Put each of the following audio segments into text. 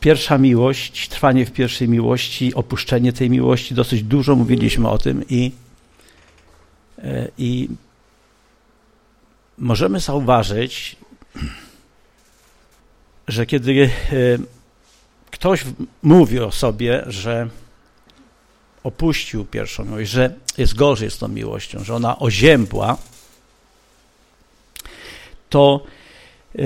pierwsza miłość, trwanie w pierwszej miłości, opuszczenie tej miłości, dosyć dużo mówiliśmy o tym i, e, i możemy zauważyć, że kiedy e, ktoś mówi o sobie, że opuścił pierwszą miłość, że jest gorzej z tą miłością, że ona oziębła, to e,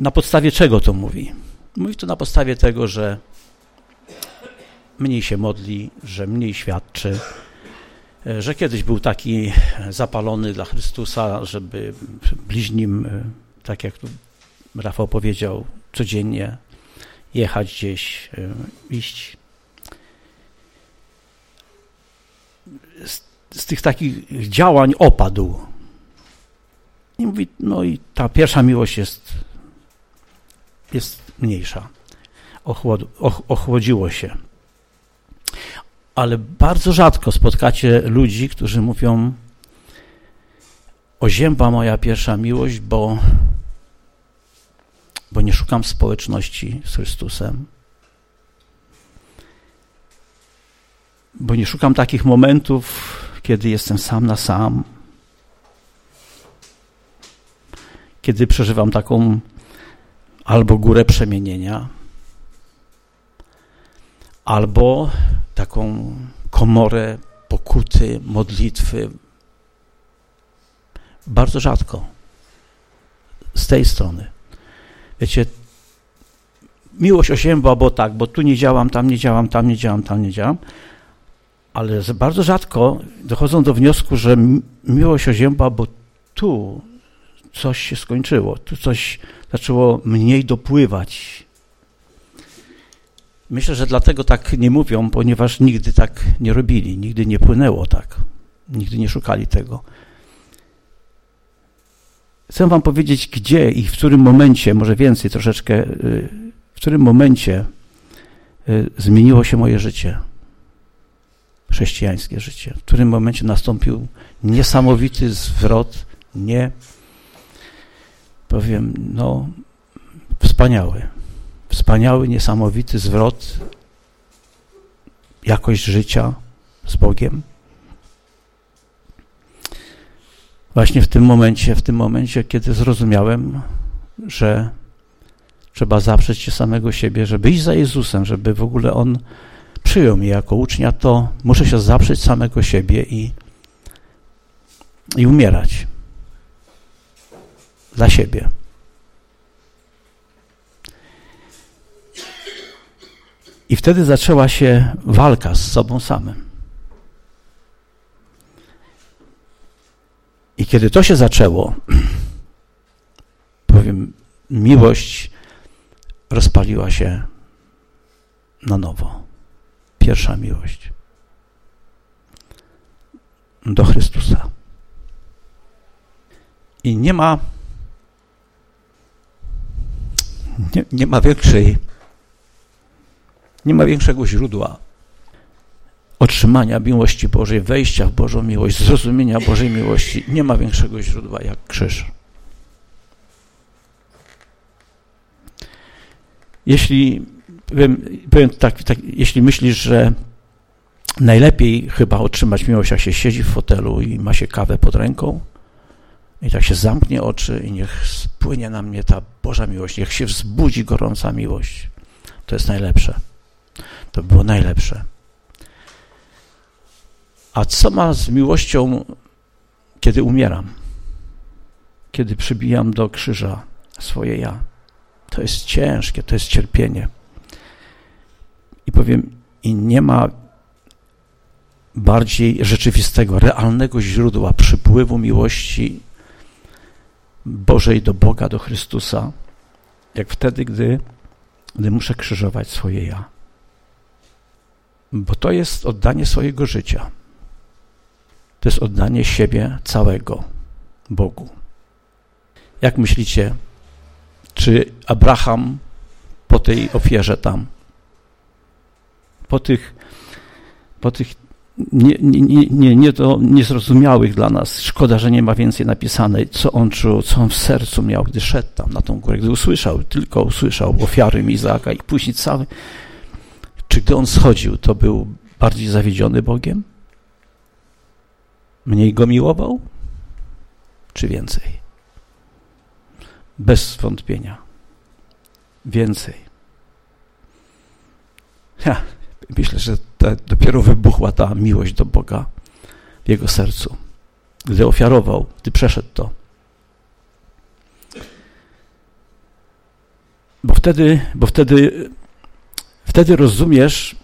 na podstawie czego to mówi? Mówi to na podstawie tego, że mniej się modli, że mniej świadczy, e, że kiedyś był taki zapalony dla Chrystusa, żeby bliźnim, e, tak jak tu Rafał powiedział, codziennie jechać gdzieś, e, iść. Z, z tych takich działań opadł. I mówi, no i ta pierwsza miłość jest, jest mniejsza. Ochłod, och, ochłodziło się. Ale bardzo rzadko spotkacie ludzi, którzy mówią ozięba moja pierwsza miłość, bo, bo nie szukam społeczności z Chrystusem. Bo nie szukam takich momentów, kiedy jestem sam na sam, kiedy przeżywam taką albo górę przemienienia, albo taką komorę pokuty, modlitwy. Bardzo rzadko. Z tej strony. Wiecie, miłość osiębła, bo tak, bo tu nie działam, tam nie działam, tam nie działam, tam nie działam, ale bardzo rzadko dochodzą do wniosku, że miłość oziębła, bo tu coś się skończyło, tu coś zaczęło mniej dopływać. Myślę, że dlatego tak nie mówią, ponieważ nigdy tak nie robili, nigdy nie płynęło tak, nigdy nie szukali tego. Chcę Wam powiedzieć, gdzie i w którym momencie, może więcej troszeczkę, y, w którym momencie y, zmieniło się moje życie, chrześcijańskie życie, w którym momencie nastąpił niesamowity zwrot, nie powiem, no, wspaniały. Wspaniały, niesamowity zwrot, jakość życia z Bogiem. Właśnie w tym momencie, w tym momencie, kiedy zrozumiałem, że trzeba zaprzeć się samego siebie, żeby iść za Jezusem, żeby w ogóle On przyjął mnie jako ucznia, to muszę się zaprzeć samego siebie i, i umierać dla siebie. I wtedy zaczęła się walka z sobą samym. I kiedy to się zaczęło, powiem, miłość rozpaliła się na nowo. Pierwsza miłość do Chrystusa. I nie ma nie, nie ma większej, nie ma większego źródła otrzymania miłości Bożej, wejścia w Bożą miłość, zrozumienia Bożej miłości. Nie ma większego źródła jak krzyż. Jeśli, powiem, powiem tak, tak, jeśli myślisz, że najlepiej chyba otrzymać miłość, jak się siedzi w fotelu i ma się kawę pod ręką, i tak się zamknie oczy i niech spłynie na mnie ta Boża miłość, niech się wzbudzi gorąca miłość. To jest najlepsze. To było najlepsze. A co ma z miłością, kiedy umieram? Kiedy przybijam do krzyża swoje ja? To jest ciężkie, to jest cierpienie. I powiem, i nie ma bardziej rzeczywistego, realnego źródła przypływu miłości Bożej do Boga, do Chrystusa, jak wtedy, gdy, gdy muszę krzyżować swoje ja. Bo to jest oddanie swojego życia. To jest oddanie siebie całego Bogu. Jak myślicie, czy Abraham po tej ofierze tam, po tych, po tych nie, nie, nie, nie do niezrozumiałych dla nas. Szkoda, że nie ma więcej napisane, co on czuł, co on w sercu miał, gdy szedł tam na tą górę, gdy usłyszał, tylko usłyszał ofiary Izaka i później cały. Czy gdy on schodził, to był bardziej zawiedziony Bogiem? Mniej go miłował? Czy więcej? Bez wątpienia. Więcej. Ja myślę, że dopiero wybuchła ta miłość do Boga w jego sercu, gdy ofiarował, gdy przeszedł to. Bo wtedy, bo wtedy, wtedy rozumiesz,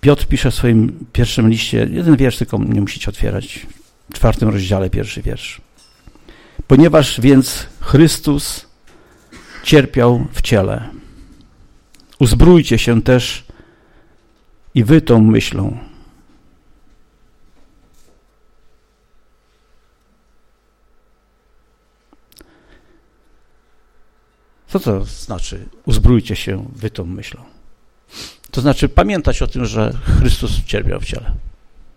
Piotr pisze w swoim pierwszym liście, jeden wiersz tylko nie musicie otwierać, czwartym rozdziale pierwszy wiersz. Ponieważ więc Chrystus cierpiał w ciele, uzbrójcie się też i wy tą myślą. Co to znaczy uzbrójcie się wy tą myślą? To znaczy pamiętać o tym, że Chrystus cierpiał w ciele.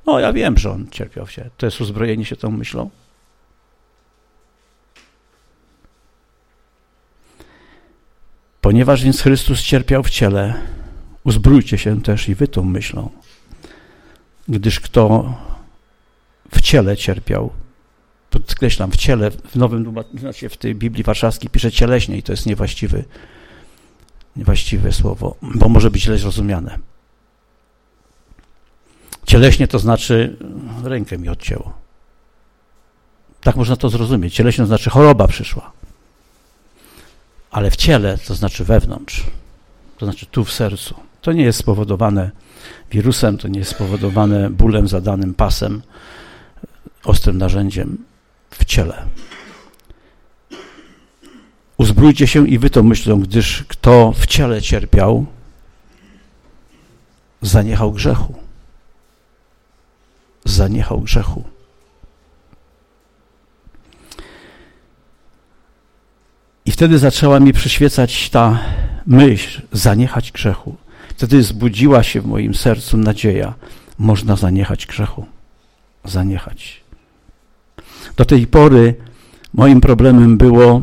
No, ja wiem, że On cierpiał ciele. To jest uzbrojenie się tą myślą. Ponieważ więc Chrystus cierpiał w ciele, uzbrójcie się też i wy tą myślą. Gdyż kto w ciele cierpiał, podkreślam, w ciele, w Nowym znaczy w tej Biblii Warszawskiej pisze cieleśnie i to jest niewłaściwy niewłaściwe słowo, bo może być źle zrozumiane. Cieleśnie to znaczy rękę mi odcięło. Tak można to zrozumieć. Cieleśnie to znaczy choroba przyszła. Ale w ciele to znaczy wewnątrz. To znaczy tu w sercu. To nie jest spowodowane wirusem, to nie jest spowodowane bólem zadanym pasem, ostrym narzędziem w ciele. Uzbrójcie się i wy to myślą, gdyż kto w ciele cierpiał, zaniechał grzechu. Zaniechał grzechu. I wtedy zaczęła mi przyświecać ta myśl, zaniechać grzechu. Wtedy zbudziła się w moim sercu nadzieja, można zaniechać grzechu. Zaniechać. Do tej pory moim problemem było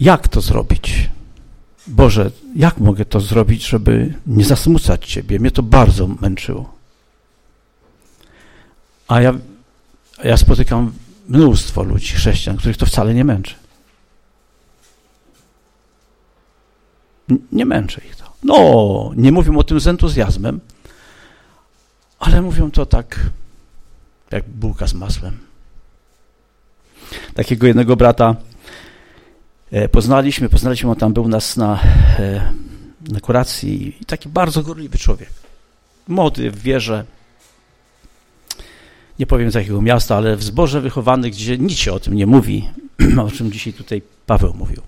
Jak to zrobić? Boże, jak mogę to zrobić, żeby nie zasmucać Ciebie? Mnie to bardzo męczyło. A ja, ja spotykam mnóstwo ludzi, chrześcijan, których to wcale nie męczy. Nie męczy ich to. No, nie mówią o tym z entuzjazmem, ale mówią to tak, jak bułka z masłem. Takiego jednego brata poznaliśmy, poznaliśmy, on tam był nas na, e, na kuracji i taki bardzo gorliwy człowiek. Młody w wierze, nie powiem z jakiego miasta, ale w zborze wychowany, gdzie nic się o tym nie mówi, o czym dzisiaj tutaj Paweł mówił.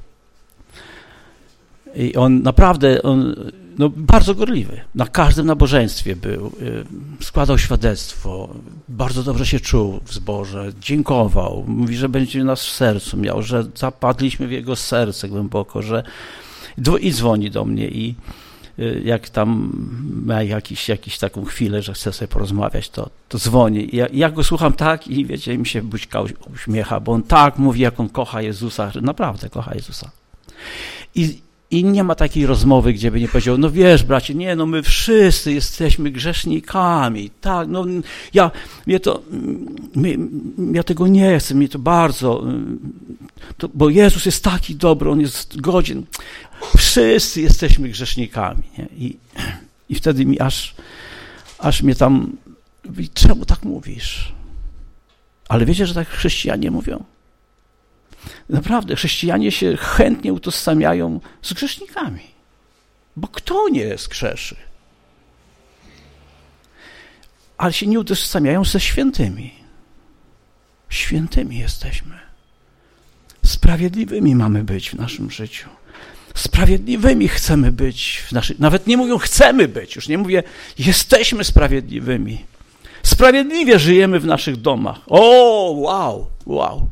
I on naprawdę, on, no, bardzo gorliwy. Na każdym nabożeństwie był, y, składał świadectwo, bardzo dobrze się czuł w zborze, dziękował, mówi, że będzie nas w sercu miał, że zapadliśmy w jego serce głęboko, że i dzwoni do mnie i y, jak tam ma jakiś, jakiś taką chwilę, że chce sobie porozmawiać, to, to dzwoni. Ja, ja go słucham tak i wiecie, mi się buźka uśmiecha, bo on tak mówi, jak on kocha Jezusa, naprawdę kocha Jezusa. I, i nie ma takiej rozmowy, gdzie by nie powiedział, no wiesz, bracie, nie, no my wszyscy jesteśmy grzesznikami, tak, no ja, mnie to, mnie, ja tego nie chcę, mnie to bardzo, to, bo Jezus jest taki dobry, On jest godzien. Wszyscy jesteśmy grzesznikami, nie? I, i wtedy mi aż, aż mnie tam, czemu tak mówisz? Ale wiecie, że tak chrześcijanie mówią? Naprawdę, chrześcijanie się chętnie utożsamiają z grzesznikami. Bo kto nie skrzeszy? Ale się nie utożsamiają ze świętymi. Świętymi jesteśmy. Sprawiedliwymi mamy być w naszym życiu. Sprawiedliwymi chcemy być w naszym. Nawet nie mówią chcemy być, już nie mówię jesteśmy sprawiedliwymi. Sprawiedliwie żyjemy w naszych domach. O, wow, wow.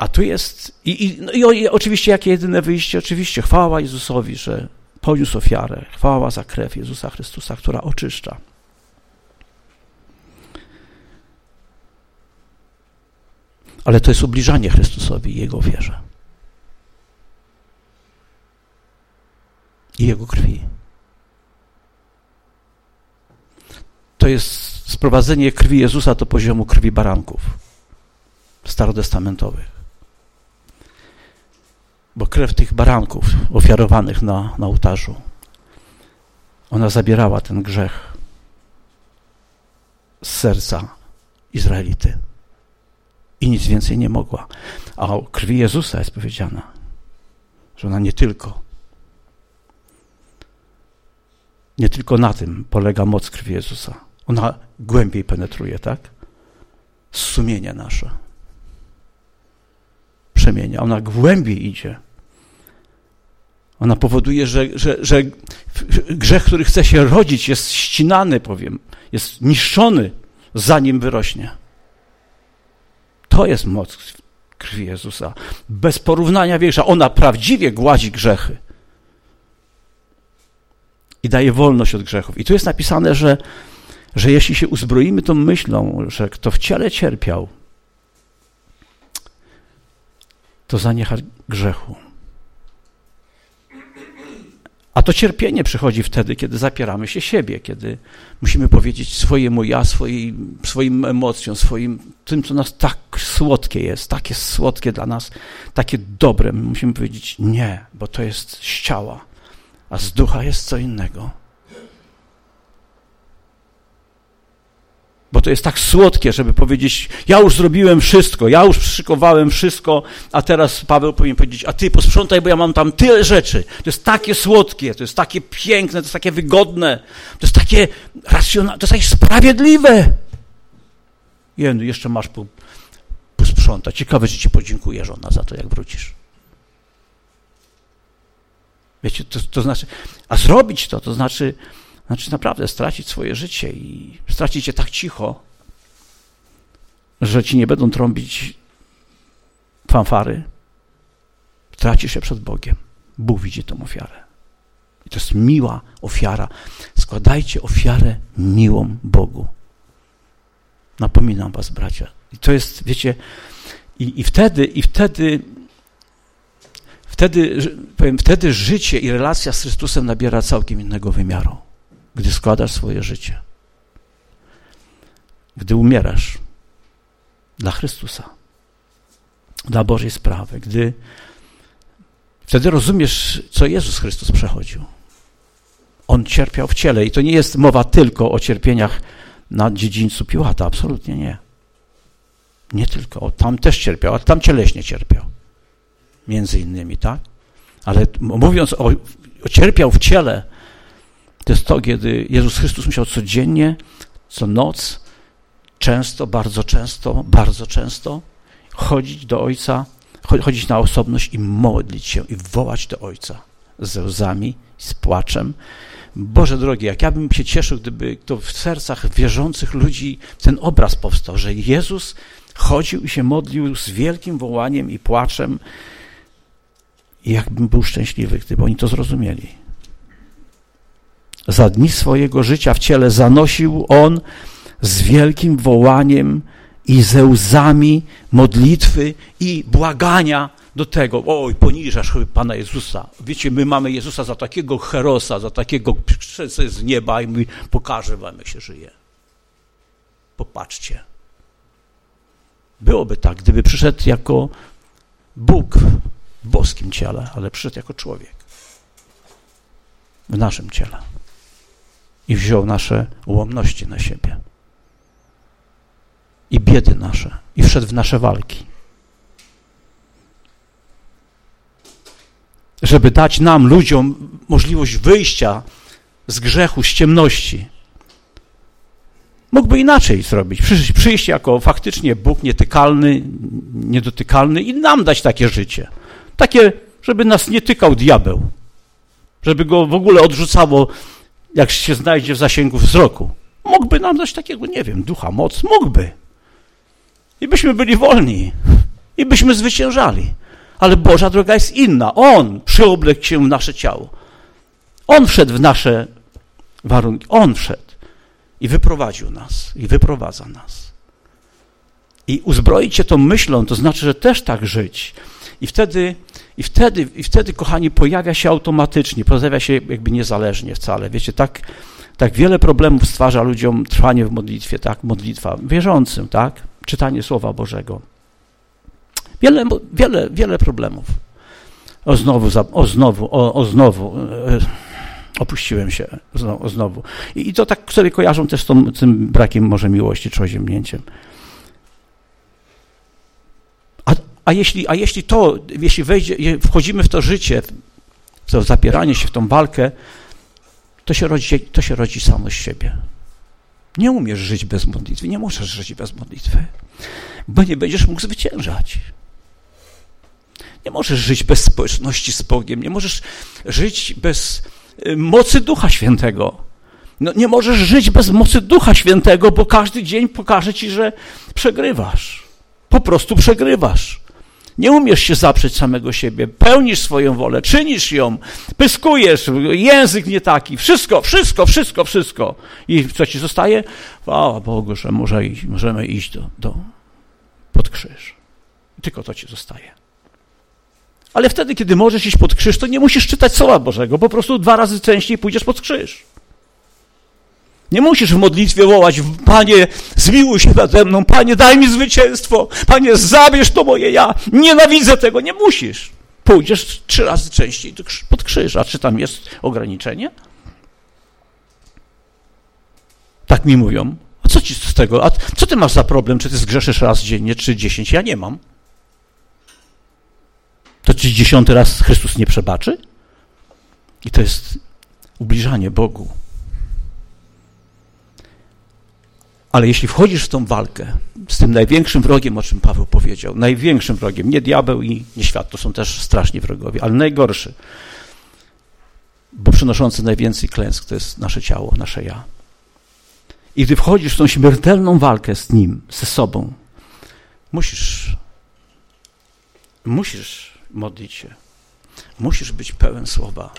A tu jest. I, i, no i oczywiście, jakie jedyne wyjście? Oczywiście, chwała Jezusowi, że poniósł ofiarę. Chwała za krew Jezusa Chrystusa, która oczyszcza. Ale to jest ubliżanie Chrystusowi i Jego wierze. I Jego krwi. To jest sprowadzenie krwi Jezusa do poziomu krwi baranków starotestamentowych. Bo krew tych baranków ofiarowanych na, na ołtarzu, ona zabierała ten grzech z serca Izraelity i nic więcej nie mogła. A o krwi Jezusa jest powiedziana, że ona nie tylko, nie tylko na tym polega moc krwi Jezusa. Ona głębiej penetruje, tak? Sumienie nasze. Przemienia. Ona głębiej idzie. Ona powoduje, że, że, że grzech, który chce się rodzić, jest ścinany, powiem, jest niszczony, zanim wyrośnie. To jest moc krwi Jezusa. Bez porównania większa. Ona prawdziwie gładzi grzechy. I daje wolność od grzechów. I tu jest napisane, że, że jeśli się uzbroimy tą myślą, że kto w ciele cierpiał, to zaniecha grzechu. A to cierpienie przychodzi wtedy, kiedy zapieramy się siebie, kiedy musimy powiedzieć swojemu ja, swoim, swoim emocjom, swoim tym, co nas tak słodkie jest, takie słodkie dla nas, takie dobre. My musimy powiedzieć nie, bo to jest z ciała, a z ducha jest co innego. Bo to jest tak słodkie, żeby powiedzieć, ja już zrobiłem wszystko, ja już przyszykowałem wszystko, a teraz Paweł powinien powiedzieć, a ty posprzątaj, bo ja mam tam tyle rzeczy. To jest takie słodkie, to jest takie piękne, to jest takie wygodne, to jest takie racjonalne, to jest takie sprawiedliwe. Jenu, jeszcze masz po, posprzątać. Ciekawe, czy ci podziękuję żona za to, jak wrócisz. Wiecie, to, to znaczy, a zrobić to, to znaczy znaczy naprawdę stracić swoje życie i stracić je tak cicho, że ci nie będą trąbić fanfary. Tracisz się przed Bogiem. Bóg widzi tą ofiarę. I to jest miła ofiara. Składajcie ofiarę miłą Bogu. Napominam was, bracia. I to jest, wiecie, i, i wtedy, i wtedy, wtedy, powiem, wtedy życie i relacja z Chrystusem nabiera całkiem innego wymiaru gdy składasz swoje życie, gdy umierasz dla Chrystusa, dla Bożej sprawy, gdy wtedy rozumiesz, co Jezus Chrystus przechodził. On cierpiał w ciele i to nie jest mowa tylko o cierpieniach na dziedzińcu Piłata, absolutnie nie. Nie tylko, o, tam też cierpiał, ale tam cieleśnie cierpiał. Między innymi, tak? Ale mówiąc o, o cierpiał w ciele, to jest to, kiedy Jezus Chrystus musiał codziennie, co noc, często, bardzo często, bardzo często chodzić do Ojca, chodzić na osobność i modlić się i wołać do Ojca ze łzami, z płaczem. Boże drogi, jak ja bym się cieszył, gdyby to w sercach wierzących ludzi ten obraz powstał, że Jezus chodził i się modlił z wielkim wołaniem i płaczem. I jakbym był szczęśliwy, gdyby oni to zrozumieli. Za dni swojego życia w ciele zanosił on z wielkim wołaniem i ze łzami modlitwy i błagania do tego, oj, poniżasz Pana Jezusa. Wiecie, my mamy Jezusa za takiego herosa, za takiego z nieba i mówi, pokażę wam, jak się żyje. Popatrzcie. Byłoby tak, gdyby przyszedł jako Bóg w boskim ciele, ale przyszedł jako człowiek w naszym ciele i wziął nasze ułomności na siebie i biedy nasze i wszedł w nasze walki. Żeby dać nam, ludziom, możliwość wyjścia z grzechu, z ciemności. Mógłby inaczej zrobić. Przyjść, przyjść jako faktycznie Bóg nietykalny, niedotykalny i nam dać takie życie. Takie, żeby nas nie tykał diabeł. żeby go w ogóle odrzucało, jak się znajdzie w zasięgu wzroku. Mógłby nam dać takiego, nie wiem, ducha, moc, mógłby. I byśmy byli wolni. I byśmy zwyciężali. Ale Boża droga jest inna. On przyoblekł się w nasze ciało. On wszedł w nasze warunki. On wszedł i wyprowadził nas. I wyprowadza nas. I uzbroić się tą myślą, to znaczy, że też tak żyć. I wtedy, i wtedy, i wtedy, kochani, pojawia się automatycznie, pojawia się jakby niezależnie wcale. Wiecie, tak, tak wiele problemów stwarza ludziom trwanie w modlitwie, tak, modlitwa wierzącym, tak, czytanie Słowa Bożego. Wiele, wiele, wiele problemów. O znowu, o znowu, o, o znowu, e, opuściłem się o znowu. I, I, to tak sobie kojarzą też z tą, tym brakiem może miłości czy oziemnięciem. A, jeśli, a jeśli to, jeśli wejdzie, wchodzimy w to życie, w to zapieranie się, w tą walkę, to się rodzi, to się rodzi samo z siebie. Nie umiesz żyć bez modlitwy, nie możesz żyć bez modlitwy, bo nie będziesz mógł zwyciężać. Nie możesz żyć bez społeczności z Bogiem, nie możesz żyć bez y, mocy Ducha Świętego. No, nie możesz żyć bez mocy Ducha Świętego, bo każdy dzień pokaże ci, że przegrywasz. Po prostu przegrywasz. Nie umiesz się zaprzeć samego siebie, pełnisz swoją wolę, czynisz ją, pyskujesz, język nie taki, wszystko, wszystko, wszystko, wszystko. I co ci zostaje? Chwała Bogu, że może iść, możemy iść do, do, pod krzyż. Tylko to ci zostaje. Ale wtedy, kiedy możesz iść pod krzyż, to nie musisz czytać Słowa Bożego, po prostu dwa razy częściej pójdziesz pod krzyż. Nie musisz w modlitwie wołać, Panie, zmiłuj się nade mną, Panie, daj mi zwycięstwo, Panie, zabierz to moje ja, nienawidzę tego, nie musisz. Pójdziesz trzy razy częściej pod krzyż, a czy tam jest ograniczenie? Tak mi mówią. A co ci z tego? A co ty masz za problem? Czy ty zgrzeszysz raz dziennie, czy dziesięć? Ja nie mam. To czy dziesiąty raz Chrystus nie przebaczy? I to jest ubliżanie Bogu. Ale jeśli wchodzisz w tą walkę z tym największym wrogiem, o czym Paweł powiedział, największym wrogiem, nie diabeł i nie świat, to są też straszni wrogowie, ale najgorszy, bo przynoszący najwięcej klęsk to jest nasze ciało, nasze ja. I gdy wchodzisz w tą śmiertelną walkę z nim, ze sobą, musisz, musisz modlić się, musisz być pełen słowa,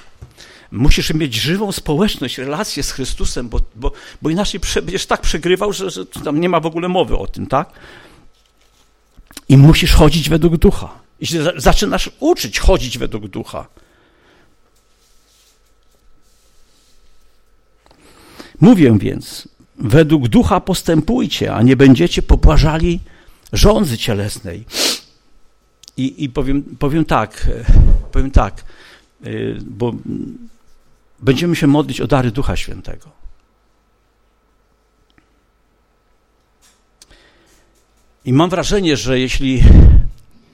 Musisz mieć żywą społeczność, relację z Chrystusem, bo, bo, bo inaczej będziesz tak przegrywał, że, że tam nie ma w ogóle mowy o tym, tak? I musisz chodzić według ducha. I się zaczynasz uczyć chodzić według ducha. Mówię więc, według ducha postępujcie, a nie będziecie pobłażali rządzy cielesnej. I, i powiem, powiem tak, powiem tak, y, bo będziemy się modlić o dary Ducha Świętego. I mam wrażenie, że jeśli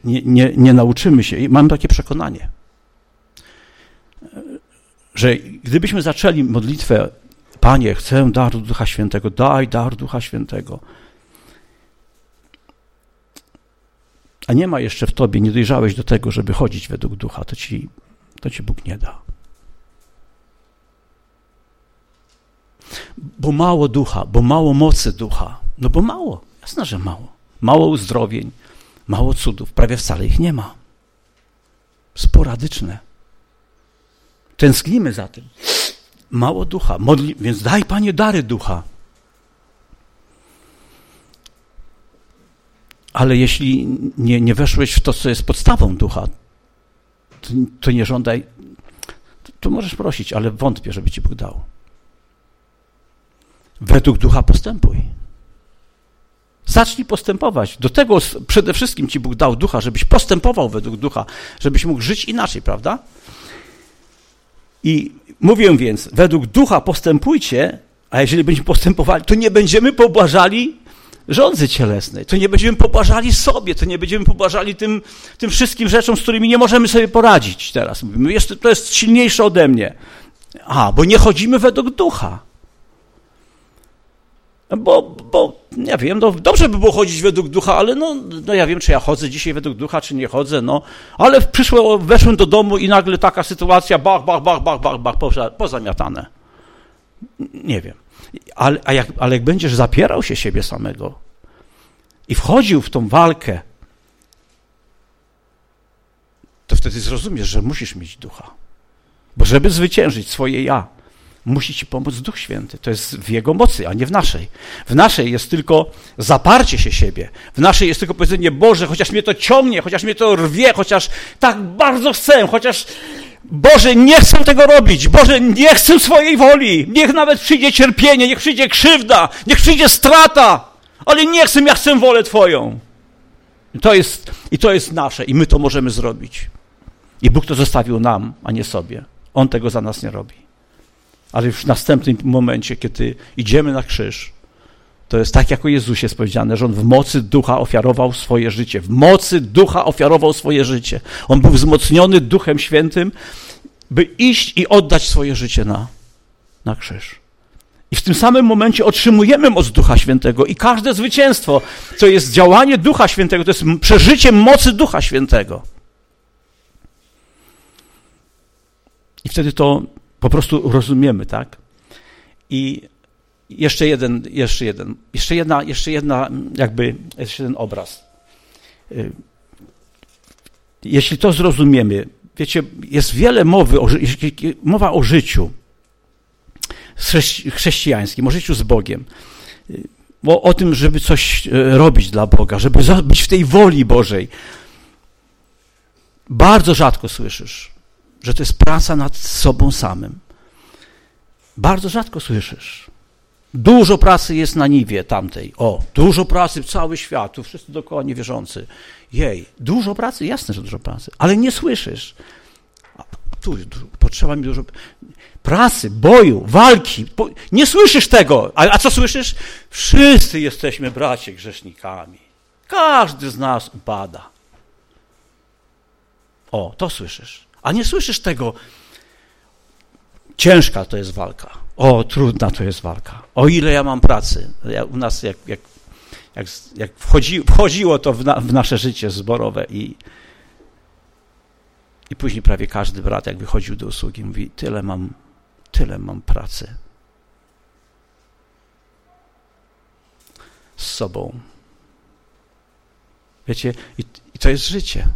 nie, nie, nie nauczymy się, mam takie przekonanie, że gdybyśmy zaczęli modlitwę, Panie, chcę daru Ducha Świętego, daj dar Ducha Świętego, a nie ma jeszcze w tobie, nie dojrzałeś do tego, żeby chodzić według Ducha, to ci, to ci Bóg nie da. Bo mało ducha, bo mało mocy ducha. No bo mało, jasne, że mało. Mało uzdrowień, mało cudów, prawie wcale ich nie ma. Sporadyczne. Tęsknimy za tym. Mało ducha, modli, więc daj Panie dary ducha. Ale jeśli nie, nie weszłeś w to, co jest podstawą ducha, to, to nie żądaj. To, to możesz prosić, ale wątpię, żeby ci Bóg dał. Według ducha postępuj. Zacznij postępować. Do tego przede wszystkim Ci Bóg dał ducha, żebyś postępował według ducha, żebyś mógł żyć inaczej, prawda? I mówię więc, według ducha postępujcie, a jeżeli będziemy postępowali, to nie będziemy pobłażali rządzy cielesnej, to nie będziemy pobłażali sobie, to nie będziemy pobłażali tym, tym wszystkim rzeczom, z którymi nie możemy sobie poradzić teraz. Mówimy, jest, to jest silniejsze ode mnie. A, bo nie chodzimy według ducha. Bo, bo ja wiem, no dobrze by było chodzić według ducha, ale no, no ja wiem, czy ja chodzę dzisiaj według ducha, czy nie chodzę, no. Ale przyszło, weszłem do domu i nagle taka sytuacja, bach, bach, bach, bach, bach, bach, poza, pozamiatane. Nie wiem. Ale, a jak, ale jak będziesz zapierał się siebie samego i wchodził w tą walkę, to wtedy zrozumiesz, że musisz mieć ducha. Bo żeby zwyciężyć swoje ja, musi ci pomóc Duch Święty. To jest w Jego mocy, a nie w naszej. W naszej jest tylko zaparcie się siebie. W naszej jest tylko powiedzenie, Boże, chociaż mnie to ciągnie, chociaż mnie to rwie, chociaż tak bardzo chcę, chociaż Boże, nie chcę tego robić. Boże, nie chcę swojej woli. Niech nawet przyjdzie cierpienie, niech przyjdzie krzywda, niech przyjdzie strata, ale nie chcę, ja chcę wolę Twoją. I to jest, i to jest nasze i my to możemy zrobić. I Bóg to zostawił nam, a nie sobie. On tego za nas nie robi. Ale już w następnym momencie, kiedy idziemy na krzyż, to jest tak, jak o Jezusie jest powiedziane, że On w mocy ducha ofiarował swoje życie. W mocy ducha ofiarował swoje życie. On był wzmocniony Duchem Świętym, by iść i oddać swoje życie na, na krzyż. I w tym samym momencie otrzymujemy moc Ducha Świętego i każde zwycięstwo, co jest działanie Ducha Świętego, to jest przeżycie mocy Ducha Świętego. I wtedy to po prostu rozumiemy, tak? I jeszcze jeden, jeszcze jeden, jeszcze jedna, jeszcze jedna, jakby, jeszcze jeden obraz. Y, jeśli to zrozumiemy, wiecie, jest wiele mowy, o, mowa o życiu chrześcijańskim, o życiu z Bogiem. O, o tym, żeby coś e, robić dla Boga, żeby być w tej woli Bożej. Bardzo rzadko słyszysz, że to jest praca nad sobą samym. Bardzo rzadko słyszysz. Dużo pracy jest na niwie tamtej. O, dużo pracy, cały świat, tu wszyscy dookoła niewierzący. Jej, dużo pracy, jasne, że dużo pracy, ale nie słyszysz. Tu potrzeba mi dużo pracy, boju, walki. Nie słyszysz tego. A, a co słyszysz? Wszyscy jesteśmy bracie grzesznikami. Każdy z nas upada. O, to słyszysz. A nie słyszysz tego. Ciężka to jest walka. O, trudna to jest walka. O ile ja mam pracy. Ja, u nas jak, jak, jak, jak wchodzi, wchodziło to w, na, w nasze życie zborowe i, i później prawie każdy brat, jak wychodził do usługi, mówi, tyle mam tyle mam pracy z sobą. Wiecie, i, i to jest życie.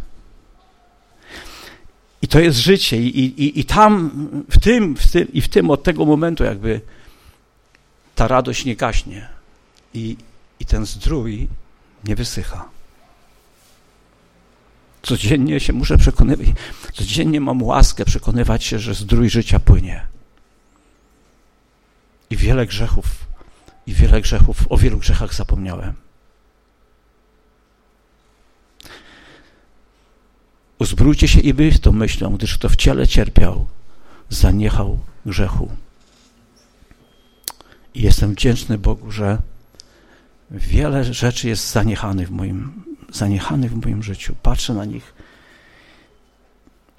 I to jest życie, i, i, i tam, w tym, w tym, i w tym od tego momentu jakby ta radość nie gaśnie i, i ten zdrój nie wysycha. Codziennie się muszę przekonywać, codziennie mam łaskę przekonywać się, że zdrój życia płynie i wiele grzechów, i wiele grzechów, o wielu grzechach zapomniałem. Uzbrójcie się i wy tą myślą, gdyż kto w ciele cierpiał, zaniechał grzechu. I jestem wdzięczny Bogu, że wiele rzeczy jest zaniechanych w moim, zaniechanych w moim życiu. Patrzę na nich.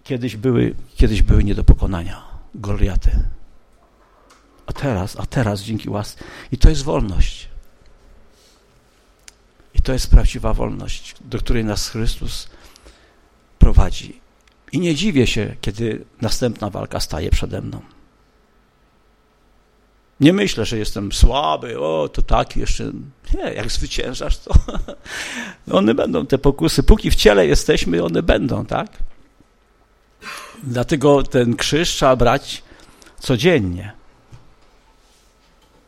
Kiedyś były, kiedyś były nie do pokonania. Goliaty. A teraz, a teraz dzięki łasce. I to jest wolność. I to jest prawdziwa wolność, do której nas Chrystus prowadzi. I nie dziwię się, kiedy następna walka staje przede mną. Nie myślę, że jestem słaby, o, to tak jeszcze. Nie, jak zwyciężasz, to one będą, te pokusy. Póki w ciele jesteśmy, one będą, tak? Dlatego ten krzyż trzeba brać codziennie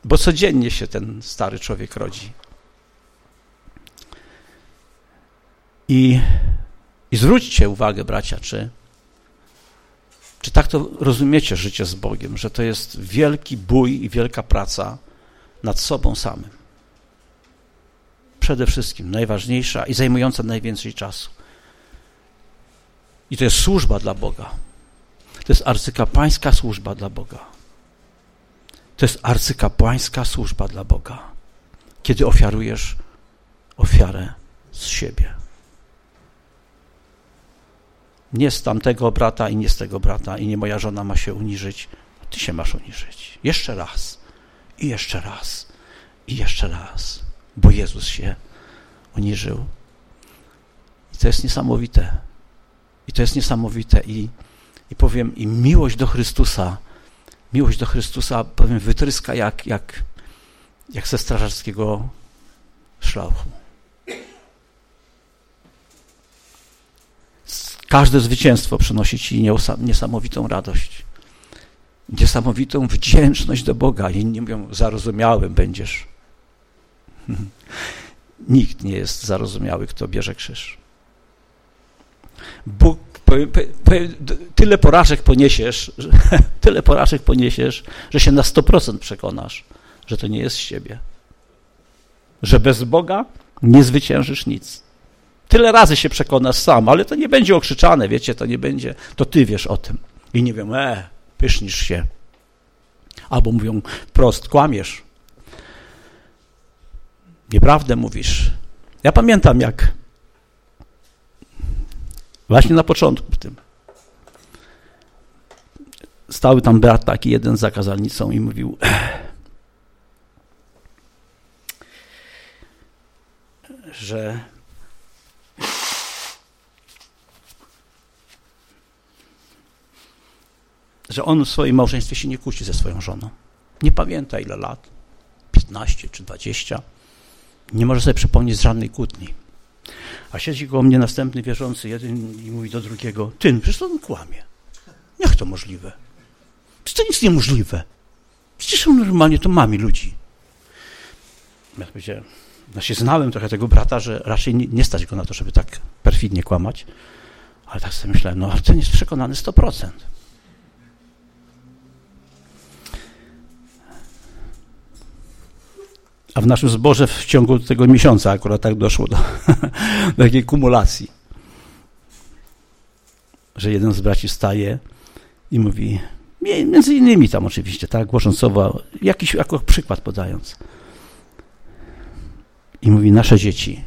bo codziennie się ten stary człowiek rodzi. I, i zwróćcie uwagę, bracia, czy, czy tak to rozumiecie życie z Bogiem, że to jest wielki bój i wielka praca nad sobą samym. Przede wszystkim najważniejsza i zajmująca najwięcej czasu. I to jest służba dla Boga. To jest arcykapłańska służba dla Boga. To jest arcykapłańska służba dla Boga, kiedy ofiarujesz ofiarę z siebie. Nie z tamtego brata i nie z tego brata i nie moja żona ma się uniżyć, ty się masz uniżyć. Jeszcze raz i jeszcze raz i jeszcze raz, bo Jezus się uniżył. I to jest niesamowite. I to jest niesamowite. I, i powiem, i miłość do Chrystusa, miłość do Chrystusa, powiem, wytryska jak, jak, jak ze strażackiego szlauchu. Każde zwycięstwo przynosi ci niesamowitą radość, niesamowitą wdzięczność do Boga. Inni mówią, zarozumiałym będziesz. Nikt nie jest zarozumiały, kto bierze krzyż. Bóg, tyle porażek poniesiesz, że, tyle porażek poniesiesz, że się na 100% przekonasz, że to nie jest z siebie. Że bez Boga nie zwyciężysz nic. Tyle razy się przekonasz sam, ale to nie będzie okrzyczane, wiecie, to nie będzie, to ty wiesz o tym. I nie wiem, e, pysznisz się. Albo mówią wprost, kłamiesz. Nieprawdę mówisz. Ja pamiętam, jak właśnie na początku w tym stały tam brat taki jeden za kazalnicą i mówił że że on w swoim małżeństwie się nie kłóci ze swoją żoną. Nie pamięta ile lat, 15 czy 20. Nie może sobie przypomnieć żadnej kłótni. A siedzi koło mnie następny wierzący jeden i mówi do drugiego, ty, przecież to on kłamie. Jak to możliwe? Przecież to nic niemożliwe. Przecież on normalnie to mami ludzi. Ja powiedziałem, no się znałem trochę tego brata, że raczej nie, nie stać go na to, żeby tak perfidnie kłamać. Ale tak sobie myślałem, no ale ten jest przekonany 100%. A w naszym zborze w ciągu tego miesiąca akurat tak doszło do, do takiej kumulacji, że jeden z braci staje i mówi, między innymi tam oczywiście, tak, głosząc słowa, jakiś jako przykład podając. I mówi, nasze dzieci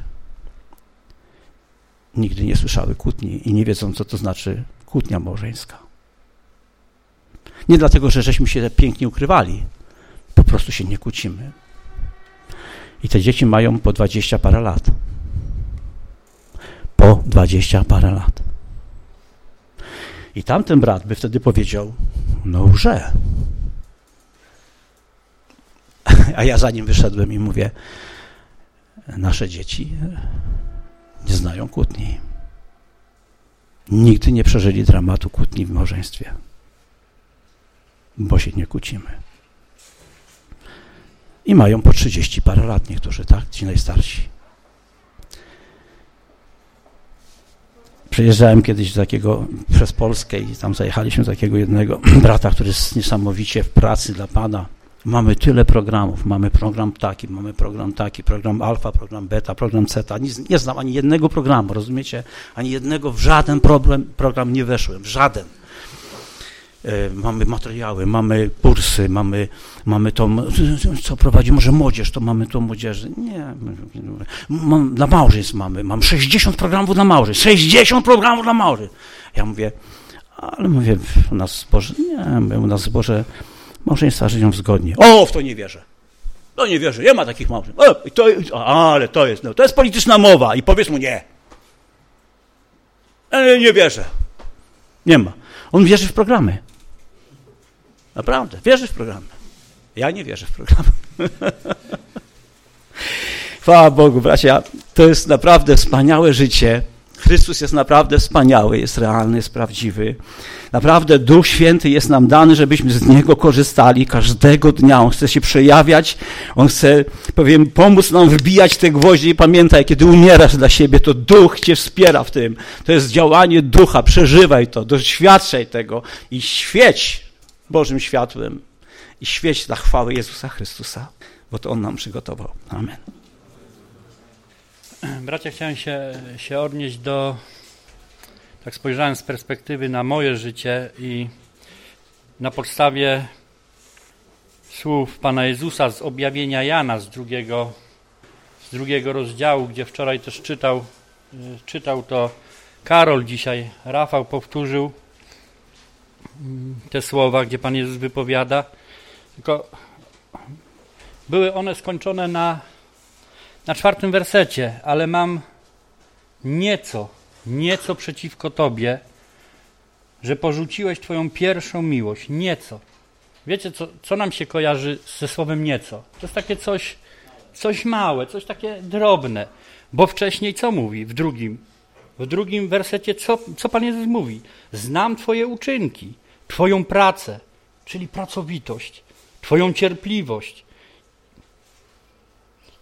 nigdy nie słyszały kłótni i nie wiedzą, co to znaczy kłótnia małżeńska. Nie dlatego, że żeśmy się pięknie ukrywali, po prostu się nie kłócimy. I te dzieci mają po dwadzieścia parę lat. Po dwadzieścia parę lat. I tamten brat by wtedy powiedział, no łże. A ja za nim wyszedłem i mówię, nasze dzieci nie znają kłótni. Nigdy nie przeżyli dramatu kłótni w małżeństwie, bo się nie kłócimy. I mają po 30 parę lat niektórzy, tak? Ci najstarsi. Przyjeżdżałem kiedyś do takiego, przez Polskę i tam zajechaliśmy do takiego jednego brata, który jest niesamowicie w pracy dla Pana. Mamy tyle programów, mamy program taki, mamy program taki, program alfa, program beta, program zeta. Nie, nie znam ani jednego programu, rozumiecie? Ani jednego, w żaden problem, program nie weszłem, w żaden. E, mamy materiały, mamy kursy, mamy, mamy to, co prowadzi może młodzież, to mamy to młodzieży. Nie, mam, dla małżeństw mamy, mam 60 programów dla małżeństw, 60 programów dla małżeństw. Ja mówię, ale mówię, u nas zborze, nie, u nas zborze małżeństwa żyją zgodnie. O, w to nie wierzę. To nie wierzę, nie ma takich małżeństw. O, to, ale to jest, no, to jest polityczna mowa i powiedz mu nie. Ja nie wierzę. Nie ma. On wierzy w programy. Naprawdę, wierzy w programy. Ja nie wierzę w programy. Chwała Bogu, bracia, to jest naprawdę wspaniałe życie. Chrystus jest naprawdę wspaniały, jest realny, jest prawdziwy. Naprawdę Duch Święty jest nam dany, żebyśmy z Niego korzystali każdego dnia. On chce się przejawiać, On chce, powiem, pomóc nam wbijać te gwoździe i pamiętaj, kiedy umierasz dla siebie, to Duch Cię wspiera w tym. To jest działanie Ducha, przeżywaj to, doświadczaj tego i świeć Bożym światłem i świeć dla chwały Jezusa Chrystusa, bo to On nam przygotował. Amen. Bracia, chciałem się, się odnieść do, tak spojrzałem z perspektywy na moje życie i na podstawie słów Pana Jezusa z objawienia Jana z drugiego, z drugiego rozdziału, gdzie wczoraj też czytał, czytał to Karol, dzisiaj Rafał powtórzył te słowa, gdzie Pan Jezus wypowiada. Tylko były one skończone na, na czwartym wersecie, ale mam nieco, nieco przeciwko Tobie, że porzuciłeś Twoją pierwszą miłość. Nieco. Wiecie, co, co nam się kojarzy ze słowem nieco? To jest takie coś, coś małe, coś takie drobne. Bo wcześniej co mówi w drugim? W drugim wersecie co, co Pan Jezus mówi? Znam Twoje uczynki, Twoją pracę, czyli pracowitość, Twoją cierpliwość.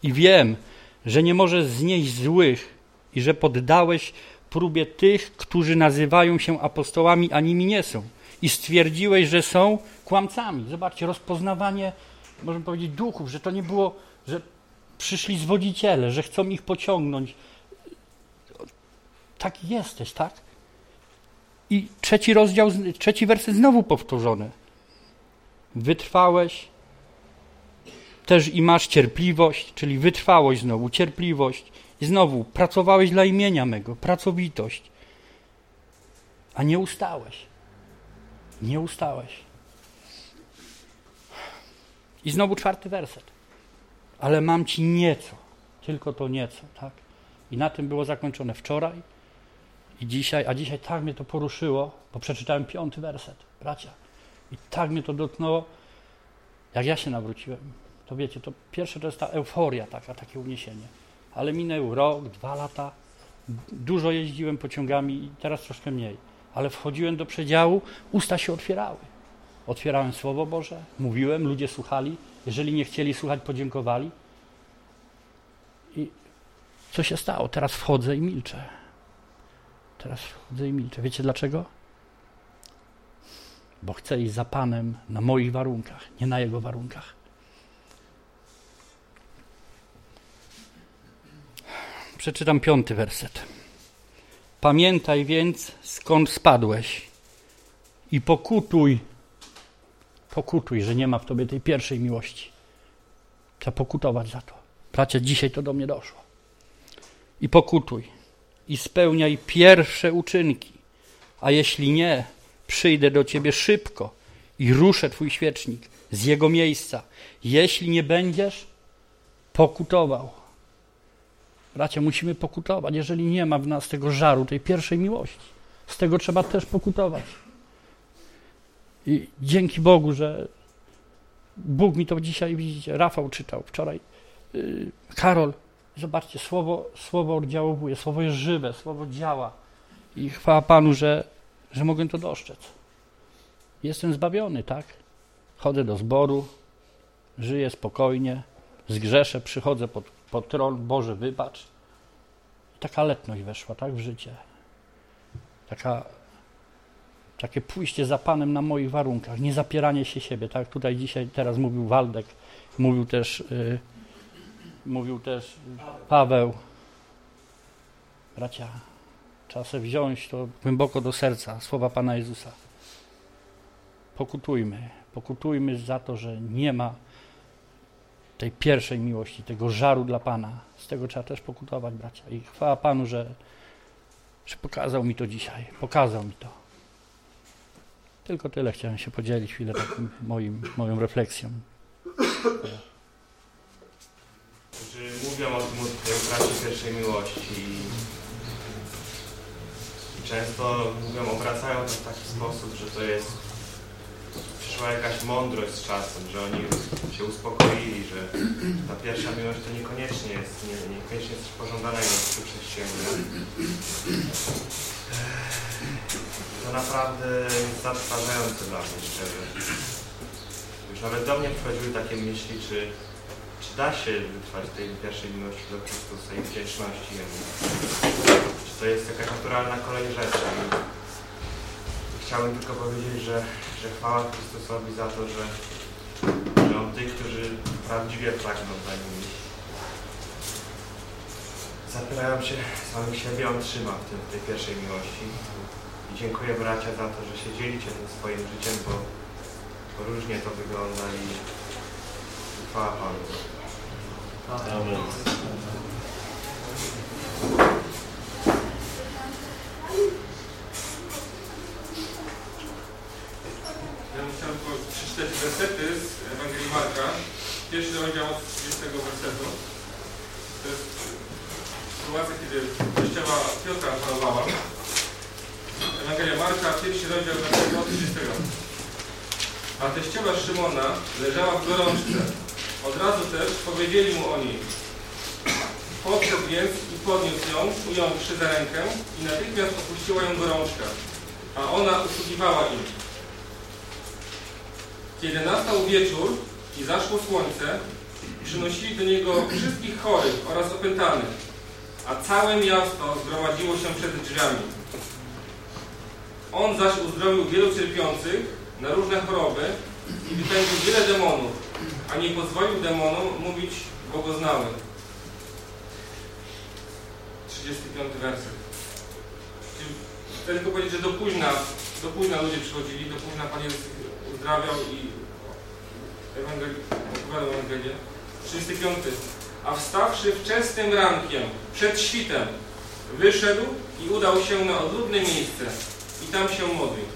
I wiem, że nie możesz znieść złych i że poddałeś próbie tych, którzy nazywają się apostołami, a nimi nie są. I stwierdziłeś, że są kłamcami. Zobaczcie, rozpoznawanie, możemy powiedzieć, duchów, że to nie było, że przyszli zwodziciele, że chcą ich pociągnąć. Taki jesteś, tak? I trzeci rozdział, trzeci werset znowu powtórzony. Wytrwałeś, też i masz cierpliwość, czyli wytrwałość znowu, cierpliwość. I znowu, pracowałeś dla imienia mego, pracowitość. A nie ustałeś. Nie ustałeś. I znowu czwarty werset. Ale mam ci nieco, tylko to nieco, tak? I na tym było zakończone wczoraj i dzisiaj, a dzisiaj tak mnie to poruszyło, bo przeczytałem piąty werset, bracia. I tak mnie to dotknęło, jak ja się nawróciłem. To wiecie, to pierwsze to jest ta euforia taka, takie uniesienie. Ale minął rok, dwa lata, dużo jeździłem pociągami i teraz troszkę mniej. Ale wchodziłem do przedziału, usta się otwierały. Otwierałem Słowo Boże, mówiłem, ludzie słuchali. Jeżeli nie chcieli słuchać, podziękowali. I co się stało? Teraz wchodzę i milczę. Teraz wchodzę i milczę. Wiecie dlaczego? Bo chcę iść za Panem na moich warunkach, nie na Jego warunkach. Przeczytam piąty werset. Pamiętaj więc, skąd spadłeś i pokutuj, pokutuj, że nie ma w tobie tej pierwszej miłości. Trzeba pokutować za to. Bracia, dzisiaj to do mnie doszło. I pokutuj i spełniaj pierwsze uczynki, a jeśli nie, przyjdę do ciebie szybko i ruszę twój świecznik z jego miejsca, jeśli nie będziesz pokutował. Bracia, musimy pokutować, jeżeli nie ma w nas tego żaru, tej pierwszej miłości. Z tego trzeba też pokutować. I dzięki Bogu, że Bóg mi to dzisiaj, widzicie, Rafał czytał wczoraj. Yy, Karol, zobaczcie, słowo, słowo oddziałuje, słowo jest żywe, słowo działa. I chwała Panu, że, że mogę to dostrzec. Jestem zbawiony, tak? Chodzę do zboru, żyję spokojnie, zgrzeszę, przychodzę pod, pod tron, Boże wybacz. Taka letność weszła, tak, w życie. Taka, takie pójście za Panem na moich warunkach, nie zapieranie się siebie, tak? Tutaj dzisiaj, teraz mówił Waldek, mówił też, yy, mówił też Paweł. Bracia, trzeba wziąć to głęboko do serca, słowa Pana Jezusa. Pokutujmy, pokutujmy za to, że nie ma tej pierwszej miłości, tego żaru dla Pana. Z tego trzeba też pokutować, bracia. I chwała Panu, że, że pokazał mi to dzisiaj. Pokazał mi to. Tylko tyle chciałem się podzielić chwilę takim moim, moją refleksją. Którzy mówią o tym o utracie pierwszej miłości i często mówią, obracają to w taki sposób, że to jest przyszła jakaś mądrość z czasem, że oni się uspokoili, że ta pierwsza miłość to niekoniecznie jest, nie, niekoniecznie jest coś pożądanego w chrześcijanina. To naprawdę jest zatrważające dla mnie, szczerze. Już nawet do mnie wchodziły takie myśli, czy, czy da się wytrwać tej pierwszej miłości do Chrystusa i wdzięczności Jemu. Czy to jest jakaś naturalna kolej rzeczy. Chciałbym tylko powiedzieć, że, że chwała Chrystusowi za to, że, że On tych, którzy prawdziwie pragną za Nim zapierają się samych siebie, On trzyma w, tym, w tej pierwszej miłości. I dziękuję bracia za to, że się dzielicie tym swoim życiem, bo, bo różnie to wygląda i chwała Panu. Amen. Ja bym chciał tylko przeczytać wersety z Ewangelii Marka, pierwszy rozdział od 30 wersetu. To jest sytuacja, kiedy kościoła Piotra panowała. Ewangelia Marka, pierwszy rozdział od 30. A teściowa Szymona leżała w gorączce. Od razu też powiedzieli mu o niej. Podszedł więc i podniósł ją, ująwszy za rękę i natychmiast opuściła ją gorączka, a ona usługiwała im. Kiedy nastał wieczór i zaszło słońce, przynosili do niego wszystkich chorych oraz opętanych, a całe miasto zgromadziło się przed drzwiami. On zaś uzdrowił wielu cierpiących na różne choroby i wypędził wiele demonów, a nie pozwolił demonom mówić, bo go znały. 35 werset. Chcę tylko powiedzieć, że do późna, do późna ludzie przychodzili, do późna Pan Jezus uzdrawiał i opowiadał Ewangelię. 35. A wstawszy wczesnym rankiem, przed świtem, wyszedł i udał się na odludne miejsce i tam się modlił.